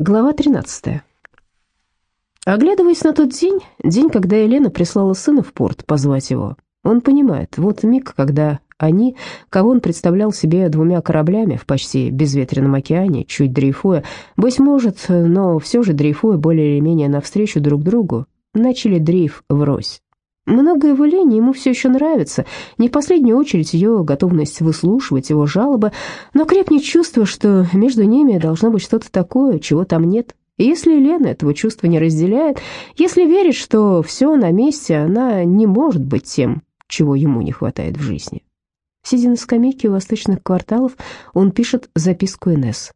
Глава 13. Оглядываясь на тот день, день, когда Елена прислала сына в порт позвать его, он понимает, вот миг, когда они, кого он представлял себе двумя кораблями в почти безветренном океане, чуть дрейфуя, быть может, но все же дрейфуя более или менее навстречу друг другу, начали дрейф врозь. Многое в Елене ему все еще нравится, не в последнюю очередь ее готовность выслушивать его жалобы, но крепнет чувство, что между ними должно быть что-то такое, чего там нет. И если Елена этого чувства не разделяет, если верит, что все на месте, она не может быть тем, чего ему не хватает в жизни. Сидя на скамейке у восточных кварталов, он пишет записку Инесс.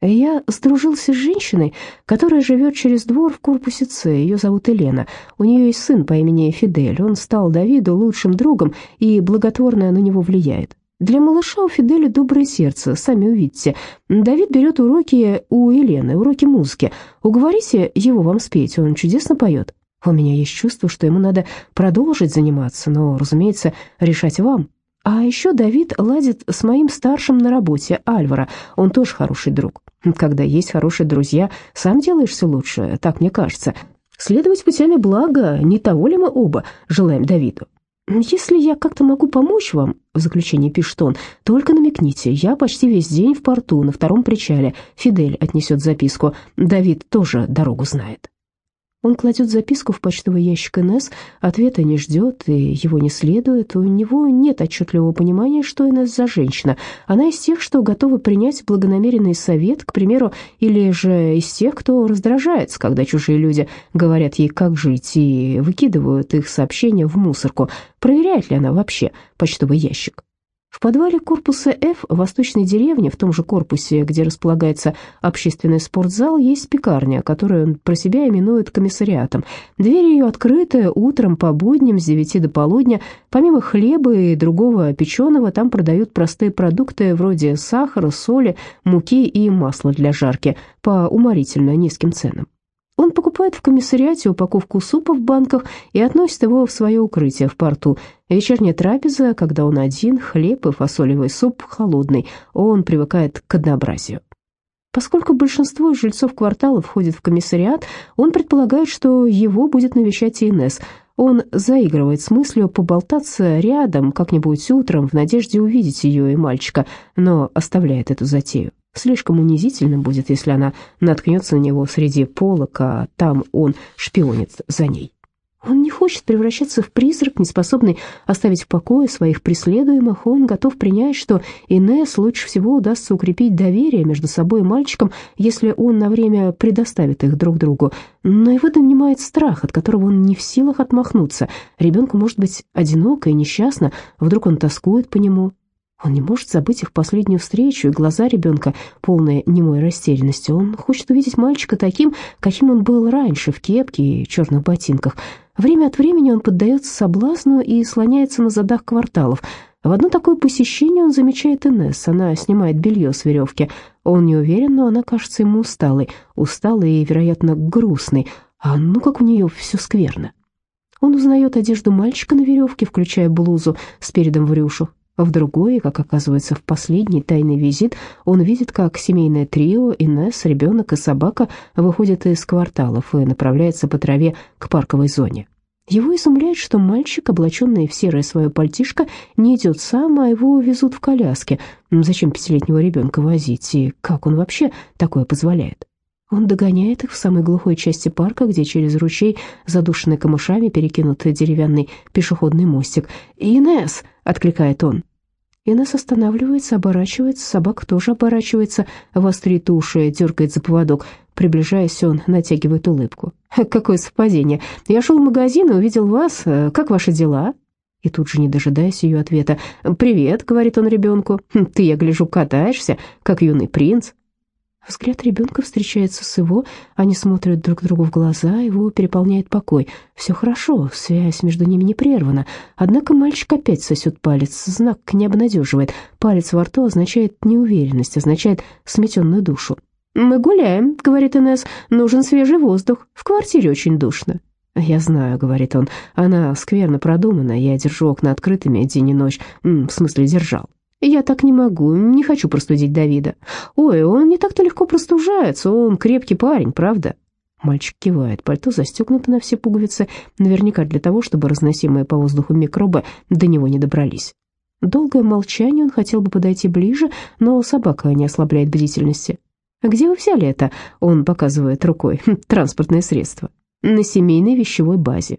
Я сдружился с женщиной, которая живет через двор в корпусе С. Ее зовут Елена. У нее есть сын по имени Фидель. Он стал Давиду лучшим другом и благотворно на него влияет. Для малыша у Фиделя доброе сердце, сами увидите. Давид берет уроки у Елены, уроки музыки. Уговорите его вам спеть, он чудесно поет. У меня есть чувство, что ему надо продолжить заниматься, но, разумеется, решать вам. А еще Давид ладит с моим старшим на работе, Альвара. Он тоже хороший друг. Когда есть хорошие друзья, сам делаешься лучше, так мне кажется. Следовать путями блага, не того ли мы оба желаем Давиду? «Если я как-то могу помочь вам», — в заключении пишет он, — «только намекните, я почти весь день в порту, на втором причале. Фидель отнесет записку, Давид тоже дорогу знает». Он кладет записку в почтовый ящик Инесс, ответа не ждет, и его не следует. У него нет отчетливого понимания, что Инесс за женщина. Она из тех, что готова принять благонамеренный совет, к примеру, или же из тех, кто раздражается, когда чужие люди говорят ей, как жить, и выкидывают их сообщения в мусорку. Проверяет ли она вообще почтовый ящик? В подвале корпуса F восточной деревне, в том же корпусе, где располагается общественный спортзал, есть пекарня, которую он про себя именует комиссариатом. Дверь ее открыта утром по будням с 9 до полудня. Помимо хлеба и другого печеного, там продают простые продукты вроде сахара, соли, муки и масла для жарки по уморительно низким ценам. Он покупает в комиссариате упаковку супа в банках и относит его в свое укрытие в порту. Вечерняя трапеза, когда он один, хлеб и фасолевый суп холодный, он привыкает к однообразию. Поскольку большинство жильцов квартала входит в комиссариат, он предполагает, что его будет навещать Инесс. Он заигрывает с мыслью поболтаться рядом как-нибудь утром в надежде увидеть ее и мальчика, но оставляет эту затею. Слишком унизительно будет, если она наткнется на него среди полок, а там он шпионит за ней. Он не хочет превращаться в призрак, не способный оставить в покое своих преследуемых. Он готов принять, что Инесс лучше всего удастся укрепить доверие между собой и мальчиком, если он на время предоставит их друг другу. Но его донимает страх, от которого он не в силах отмахнуться. Ребенку может быть одиноко и несчастно, вдруг он тоскует по нему. Он не может забыть их последнюю встречу, и глаза ребенка, полные немой растерянности. Он хочет увидеть мальчика таким, каким он был раньше, в кепке и черных ботинках. Время от времени он поддается соблазну и слоняется на задах кварталов. В одно такое посещение он замечает Инесс. Она снимает белье с веревки. Он не уверен, но она кажется ему усталой. Усталой и, вероятно, грустной. А ну как у нее все скверно. Он узнает одежду мальчика на веревке, включая блузу с передом в рюшу. В другой, как оказывается, в последний тайный визит, он видит, как семейное трио, Инесс, ребенок и собака выходят из кварталов и направляется по траве к парковой зоне. Его изумляет, что мальчик, облаченный в серое свое пальтишко, не идет сам, а его везут в коляске. Зачем пятилетнего ребенка возить, и как он вообще такое позволяет? Он догоняет их в самой глухой части парка, где через ручей, задушенный камышами, перекинут деревянный пешеходный мостик. «Инесс!» — откликает он. Инесс останавливается, оборачивается, собака тоже оборачивается, вострит уши, дергает за поводок. Приближаясь, он натягивает улыбку. «Какое совпадение! Я шел в магазин и увидел вас. Как ваши дела?» И тут же, не дожидаясь ее ответа, «Привет», — говорит он ребенку, «ты, я гляжу, катаешься, как юный принц». Взгляд ребенка встречается с его, они смотрят друг другу в глаза, его переполняет покой. Все хорошо, связь между ними не прервана. Однако мальчик опять сосет палец, знак не обнадеживает. Палец во рту означает неуверенность, означает сметенную душу. «Мы гуляем», — говорит Инесс, — «нужен свежий воздух, в квартире очень душно». «Я знаю», — говорит он, — «она скверно продумана, я держу окна открытыми день и ночь, в смысле держал». «Я так не могу, не хочу простудить Давида». «Ой, он не так-то легко простужается, он крепкий парень, правда?» Мальчик кивает, пальто застегнуто на все пуговицы, наверняка для того, чтобы разносимые по воздуху микробы до него не добрались. Долгое молчание, он хотел бы подойти ближе, но собака не ослабляет бдительности. «Где вы взяли это?» — он показывает рукой. «Транспортное средство». «На семейной вещевой базе».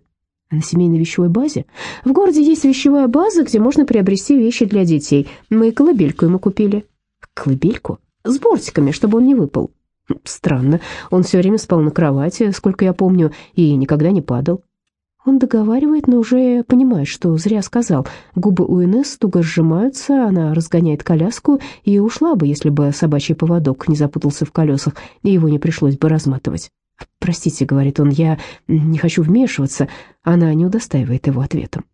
«На семейной вещевой базе?» «В городе есть вещевая база, где можно приобрести вещи для детей. Мы колыбельку ему купили». «Колыбельку?» «С бортиками, чтобы он не выпал». Странно, он все время спал на кровати, сколько я помню, и никогда не падал. Он договаривает, но уже понимает, что зря сказал. Губы у Инесс туго сжимаются, она разгоняет коляску и ушла бы, если бы собачий поводок не запутался в колесах, и его не пришлось бы разматывать. «Простите», — говорит он, — «я не хочу вмешиваться». Она не удостаивает его ответом.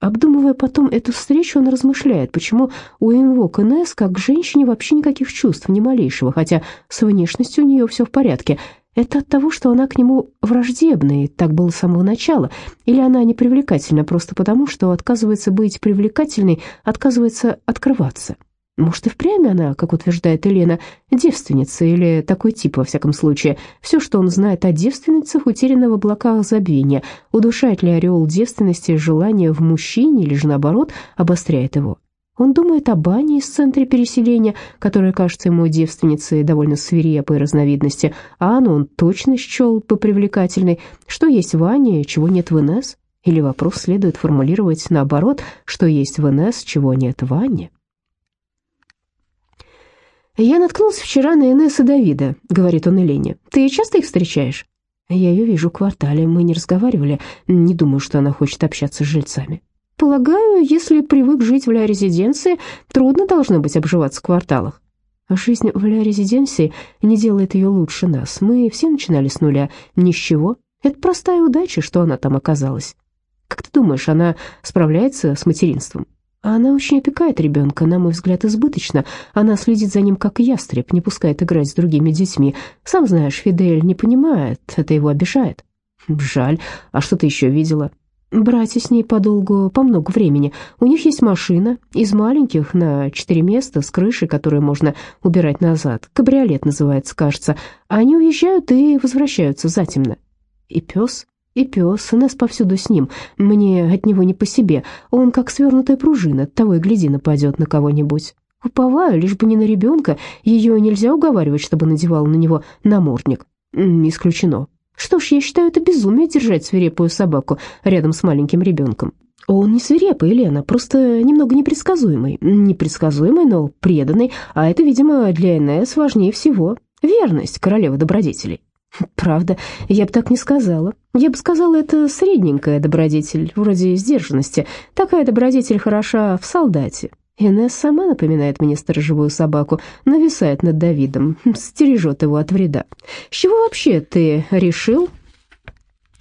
Обдумывая потом эту встречу, он размышляет, почему у Инвок Инесс как к женщине вообще никаких чувств, ни малейшего, хотя с внешностью у нее все в порядке. Это от того, что она к нему враждебна, и так было с самого начала, или она непривлекательна просто потому, что отказывается быть привлекательной, отказывается открываться. Может, и впрямь она, как утверждает Елена, девственница или такой тип, во всяком случае. Все, что он знает о девственницах, утеряно в облаках забвения. Удушает ли ореол девственности желание в мужчине или же, наоборот, обостряет его? Он думает о бане из центра переселения, которая кажется ему девственницей довольно свирепой разновидности, а Анну он точно счел бы привлекательной. Что есть в Ане, чего нет в Инесс? Или вопрос следует формулировать наоборот, что есть в Инесс, чего нет в Анне? «Я наткнулся вчера на Инесса Давида», — говорит он Елене. «Ты часто их встречаешь?» «Я ее вижу в квартале, мы не разговаривали. Не думаю, что она хочет общаться с жильцами». «Полагаю, если привык жить в ля-резиденции, трудно должно быть обживаться в кварталах». «Жизнь в ля-резиденции не делает ее лучше нас. Мы все начинали с нуля, ни с чего. Это простая удача, что она там оказалась. Как ты думаешь, она справляется с материнством?» Она очень опекает ребенка, на мой взгляд, избыточно. Она следит за ним, как ястреб, не пускает играть с другими детьми. Сам знаешь, Фидель не понимает, это его обижает. Жаль. А что ты еще видела? Братья с ней подолгу, по много времени. У них есть машина, из маленьких, на четыре места, с крышей, которую можно убирать назад. Кабриолет называется, кажется. Они уезжают и возвращаются затемно. И пес и пес, нас повсюду с ним. Мне от него не по себе. Он как свернутая пружина, того и гляди нападет на кого-нибудь. Уповаю, лишь бы не на ребенка. Ее нельзя уговаривать, чтобы надевал на него намордник. Исключено. Что ж, я считаю это безумие держать свирепую собаку рядом с маленьким ребенком. Он не свирепый, Елена, просто немного непредсказуемый. Непредсказуемый, но преданный, а это, видимо, для НС важнее всего. Верность королевы добродетелей. Правда, я бы так не сказала. Я бы сказала, это средненькая добродетель, вроде сдержанности. Такая добродетель хороша в солдате. Инесс сама напоминает мне сторожевую собаку, нависает над Давидом, стережет его от вреда. С чего вообще ты решил,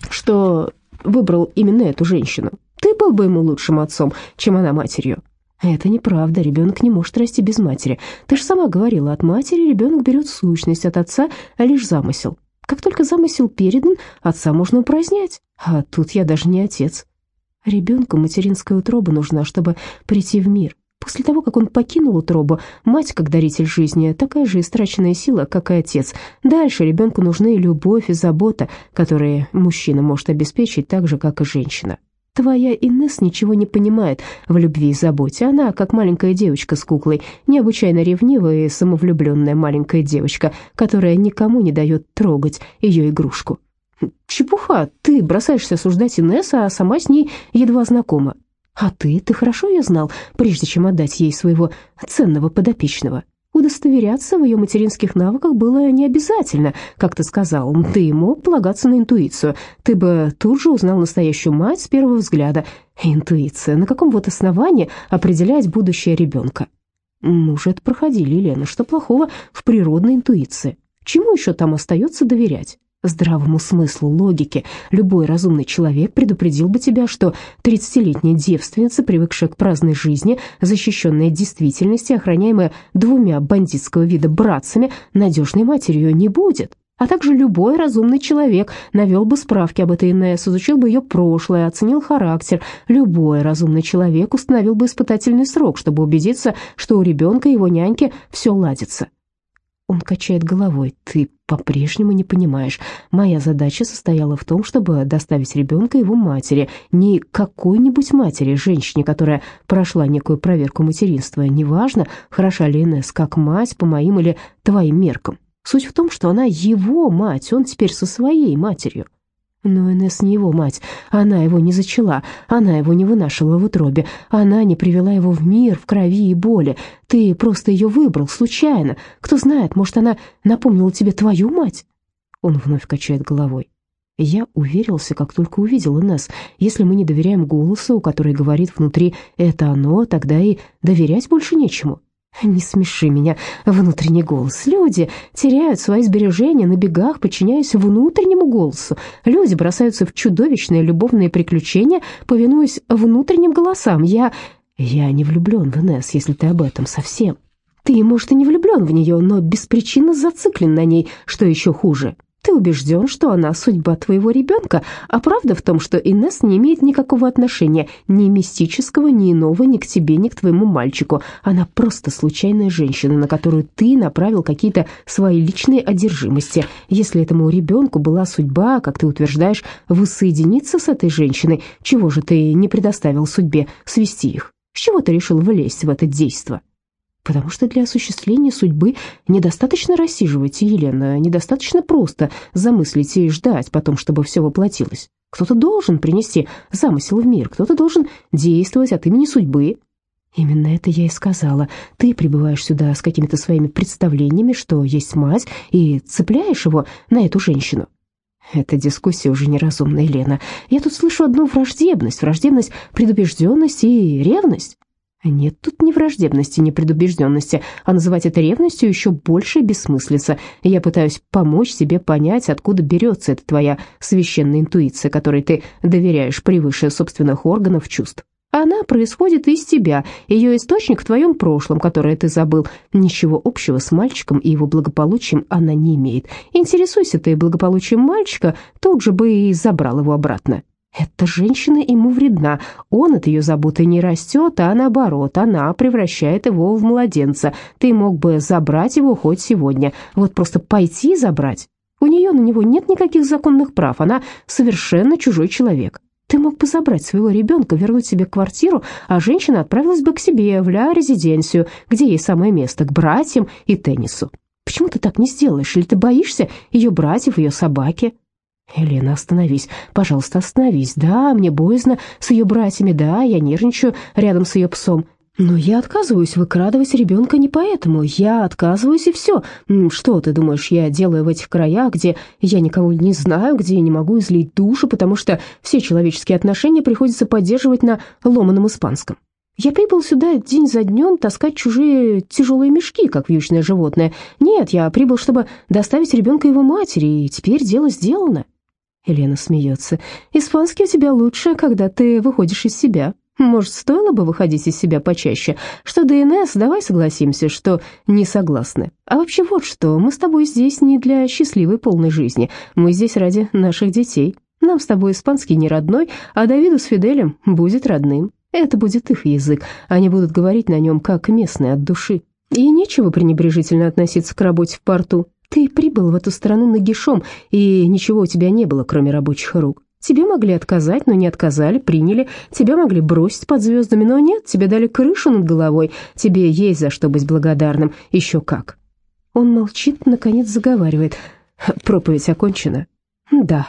что выбрал именно эту женщину? Ты был бы ему лучшим отцом, чем она матерью. Это неправда, ребенок не может расти без матери. Ты же сама говорила, от матери ребенок берет сущность, от отца лишь замысел. Как только замысел передан, отца можно упразднять. А тут я даже не отец. Ребенку материнская утроба нужна, чтобы прийти в мир. После того, как он покинул утробу, мать, как даритель жизни, такая же истраченная сила, как и отец. Дальше ребенку нужны любовь и забота, которые мужчина может обеспечить так же, как и женщина. Твоя Инесс ничего не понимает в любви и заботе. Она, как маленькая девочка с куклой, необычайно ревнивая и самовлюбленная маленькая девочка, которая никому не дает трогать ее игрушку. Чепуха, ты бросаешься осуждать Инесс, а сама с ней едва знакома. А ты, ты хорошо ее знал, прежде чем отдать ей своего ценного подопечного. Удостоверяться в ее материнских навыках было не обязательно, как ты сказал. Ты мог полагаться на интуицию. Ты бы тут же узнал настоящую мать с первого взгляда. Интуиция. На каком вот основании определять будущее ребенка? Мы уже это проходили, Елена. Что плохого в природной интуиции? Чему еще там остается доверять? Здравому смыслу, логике, любой разумный человек предупредил бы тебя, что тридцатилетняя девственница, привыкшая к праздной жизни, защищенная действительности, охраняемая двумя бандитского вида братцами, надежной матерью не будет. а также любой разумный человек навел бы справки об этой Инесс, изучил бы ее прошлое, оценил характер. Любой разумный человек установил бы испытательный срок, чтобы убедиться, что у ребенка и его няньки все ладится. Он качает головой. «Ты по-прежнему не понимаешь. Моя задача состояла в том, чтобы доставить ребенка его матери. Не какой-нибудь матери, женщине, которая прошла некую проверку материнства. Неважно, хороша ли Инесс как мать по моим или твоим меркам. Суть в том, что она его мать, он теперь со своей матерью. Но Инесс не его мать, она его не зачала, она его не вынашивала в утробе, она не привела его в мир, в крови и боли. Ты просто ее выбрал, случайно. Кто знает, может, она напомнила тебе твою мать?» Он вновь качает головой. Я уверился, как только увидел Инесс. Если мы не доверяем голосу, который говорит внутри «это оно», тогда и доверять больше нечему. Не смеши меня, внутренний голос. Люди теряют свои сбережения на бегах, подчиняясь внутреннему голосу. Люди бросаются в чудовищные любовные приключения, повинуясь внутренним голосам. Я... я не влюблен в Инесс, если ты об этом совсем. Ты, может, и не влюблен в нее, но беспричинно зациклен на ней, что еще хуже. Убежден, что она судьба твоего ребенка, а правда в том, что Инесс не имеет никакого отношения ни мистического, ни иного, ни к тебе, ни к твоему мальчику. Она просто случайная женщина, на которую ты направил какие-то свои личные одержимости. Если этому ребенку была судьба, как ты утверждаешь, воссоединиться с этой женщиной, чего же ты не предоставил судьбе свести их? С чего ты решил влезть в это действо?» Потому что для осуществления судьбы недостаточно рассиживать, Елена, недостаточно просто замыслить и ждать потом, чтобы все воплотилось. Кто-то должен принести замысел в мир, кто-то должен действовать от имени судьбы. Именно это я и сказала. Ты прибываешь сюда с какими-то своими представлениями, что есть мать, и цепляешь его на эту женщину. Эта дискуссия уже неразумная, Лена. Я тут слышу одну враждебность, враждебность, предубежденность и ревность. Нет тут ни враждебности, ни предубежденности, а называть это ревностью еще больше бессмыслица. Я пытаюсь помочь себе понять, откуда берется эта твоя священная интуиция, которой ты доверяешь превыше собственных органов чувств. Она происходит из тебя, ее источник в твоем прошлом, которое ты забыл. Ничего общего с мальчиком и его благополучием она не имеет. Интересуйся ты благополучием мальчика, тут же бы и забрал его обратно. Эта женщина ему вредна, он от ее заботы не растет, а наоборот, она превращает его в младенца. Ты мог бы забрать его хоть сегодня, вот просто пойти забрать. У нее на него нет никаких законных прав, она совершенно чужой человек. Ты мог бы забрать своего ребенка, вернуть себе квартиру, а женщина отправилась бы к себе в ля-резиденцию, где ей самое место, к братьям и теннису. Почему ты так не сделаешь? Или ты боишься ее братьев, ее собаки?» «Елена, остановись, пожалуйста, остановись. Да, мне боязно с ее братьями, да, я нервничаю рядом с ее псом. Но я отказываюсь выкрадывать ребенка не поэтому. Я отказываюсь и все. Что ты думаешь, я делаю в этих краях, где я никого не знаю, где я не могу излить душу, потому что все человеческие отношения приходится поддерживать на ломаном испанском? Я прибыл сюда день за днем таскать чужие тяжелые мешки, как вьючное животное. Нет, я прибыл, чтобы доставить ребенка его матери, и теперь дело сделано. Елена смеется. «Испанский у тебя лучше, когда ты выходишь из себя. Может, стоило бы выходить из себя почаще? Что Инесс, давай согласимся, что не согласны. А вообще вот что, мы с тобой здесь не для счастливой полной жизни. Мы здесь ради наших детей. Нам с тобой испанский не родной, а Давиду с Фиделем будет родным. Это будет их язык, они будут говорить на нем как местные от души. И нечего пренебрежительно относиться к работе в порту. Ты прибыл в эту страну нагишом, и ничего у тебя не было, кроме рабочих рук. Тебе могли отказать, но не отказали, приняли. Тебя могли бросить под звездами, но нет, тебе дали крышу над головой. Тебе есть за что быть благодарным, еще как. Он молчит, наконец заговаривает. Проповедь окончена. Да,